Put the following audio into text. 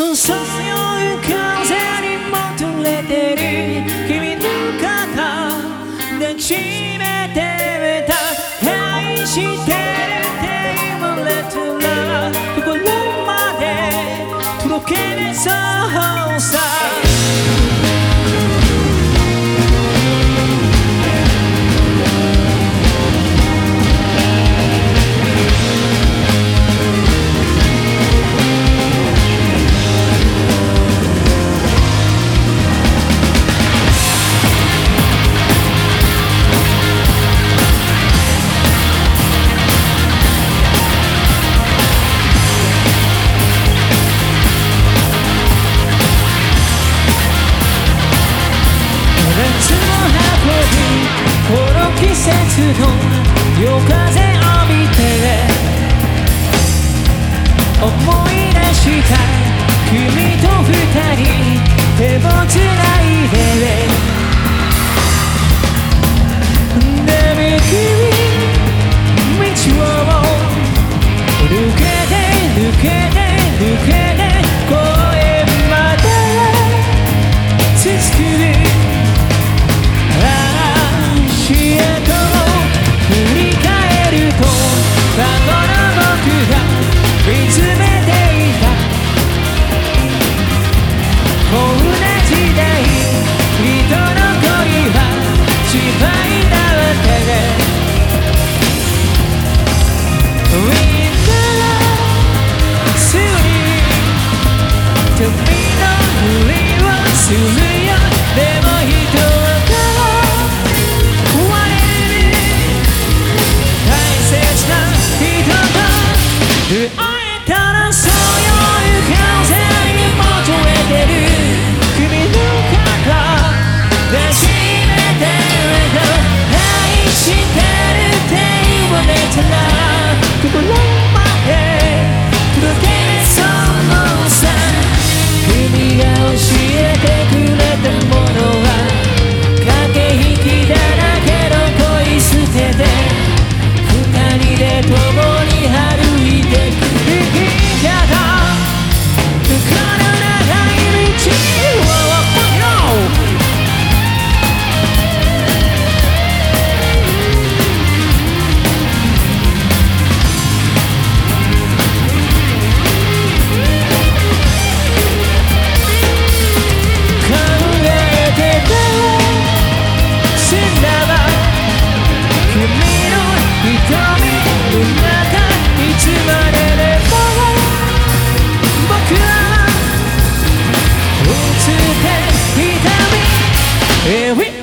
そうい風に戻れてる君の肩抱きしめてた愛してるって言われたら心まで届けねそうさこの季節の夜風を見て思い出した君と二人手持ち会えたら We